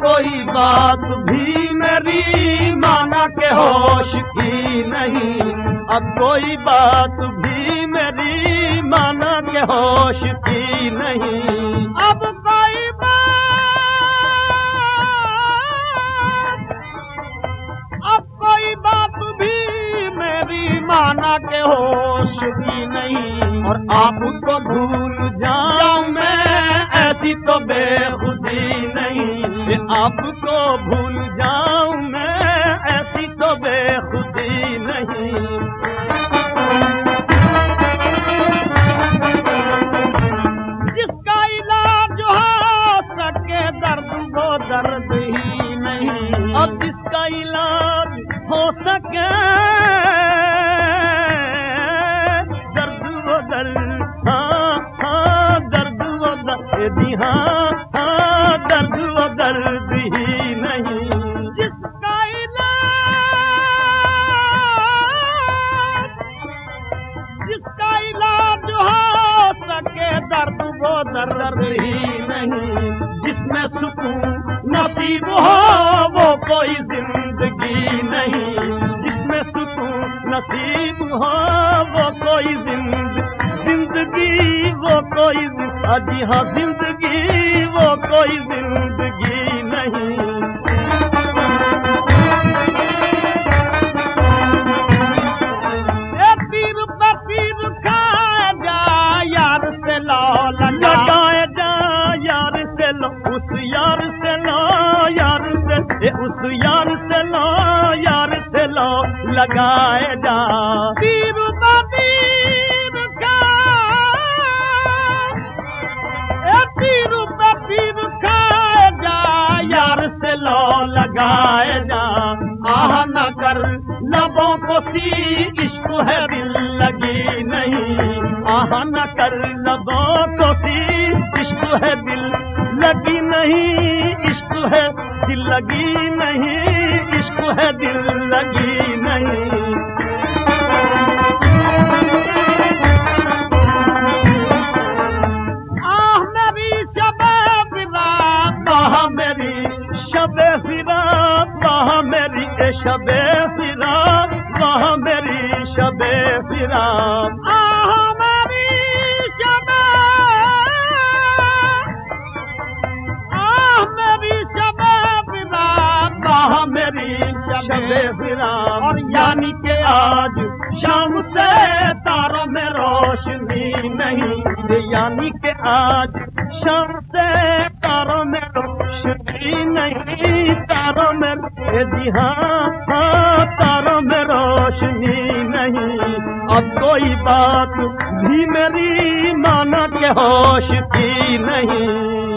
कोई बात भी मेरी माना के होश की नहीं। अब कोई बात भी मेरी माना के होश की नहीं मेरी माना के होश की नहीं। और आपको भूल जाऊँ मैं ऐसी तो बेखुदी नहीं। आपको भूल जाऊँ मैं ऐसी तो बेखुदी नहीं। जिसका इलाज हो, सके दर्द वो दर्द ही नहीं। अब जिसका इलाज हो, सके दर्द दर्द हो सके दर्द वो दर्द ही नहीं। जिसमें सुकून नसीब हो वो कोई जिंदगी जिसमें सुकून नसीब हो वो कोई जिंद जिंदगी वो कोई जी हाँ जिंदगी वो कोई जिंदगी नहीं। पीर जा यार से लो लगाए जा यार से लो उस यार से लो यार से ए उस यार से लो लो लगाए जा पीर पीर ए पीर पीर खाए जा। यार से लो लगाए जा आह न कर लबों को सी इश्क है दिल लगी नहीं। आह न कर लबों को सी इश्क है दिल लगी नहीं। इश्क है दिल लगी नहीं। इश्क है दिल आह मेरी शबे फिरा बाह मेरी शबे फिरा बाह मेरी शबे फिरा और यानी के आज शाम से तारों में रोशनी नहीं यानी के आज शाम से तारों में रोशनी नहीं तारों में जी हाँ हाँ तारों में रोशनी नहीं। अब कोई बात भी मेरी माना के होश की नहीं।